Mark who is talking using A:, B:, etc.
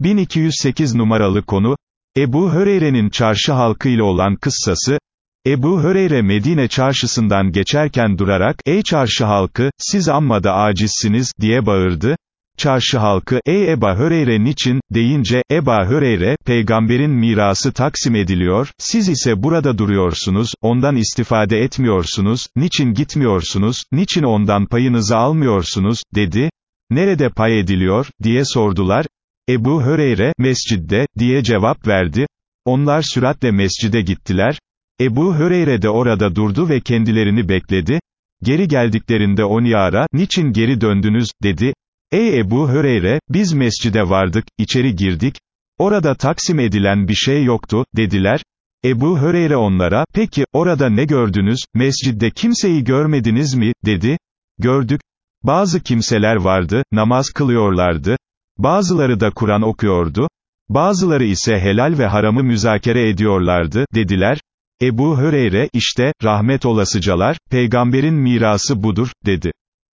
A: 1208 numaralı konu, Ebu Höreyre'nin çarşı halkıyla olan kıssası, Ebu Höreyre Medine çarşısından geçerken durarak, ey çarşı halkı, siz amma da acizsiniz, diye bağırdı. Çarşı halkı, ey Eba Höreyre niçin, deyince, Eba Höreyre, peygamberin mirası taksim ediliyor, siz ise burada duruyorsunuz, ondan istifade etmiyorsunuz, niçin gitmiyorsunuz, niçin ondan payınızı almıyorsunuz, dedi. Nerede pay ediliyor, diye sordular. Ebu Höreyre, mescidde, diye cevap verdi. Onlar süratle mescide gittiler. Ebu Höreyre de orada durdu ve kendilerini bekledi. Geri geldiklerinde Onyara, niçin geri döndünüz, dedi. Ey Ebu Höreyre, biz mescide vardık, içeri girdik. Orada taksim edilen bir şey yoktu, dediler. Ebu Höreyre onlara, peki, orada ne gördünüz, mescidde kimseyi görmediniz mi, dedi. Gördük. Bazı kimseler vardı, namaz kılıyorlardı. Bazıları da Kur'an okuyordu. Bazıları ise helal ve haramı müzakere ediyorlardı, dediler. Ebu Höreyre, işte, rahmet olasıcalar, peygamberin mirası budur, dedi.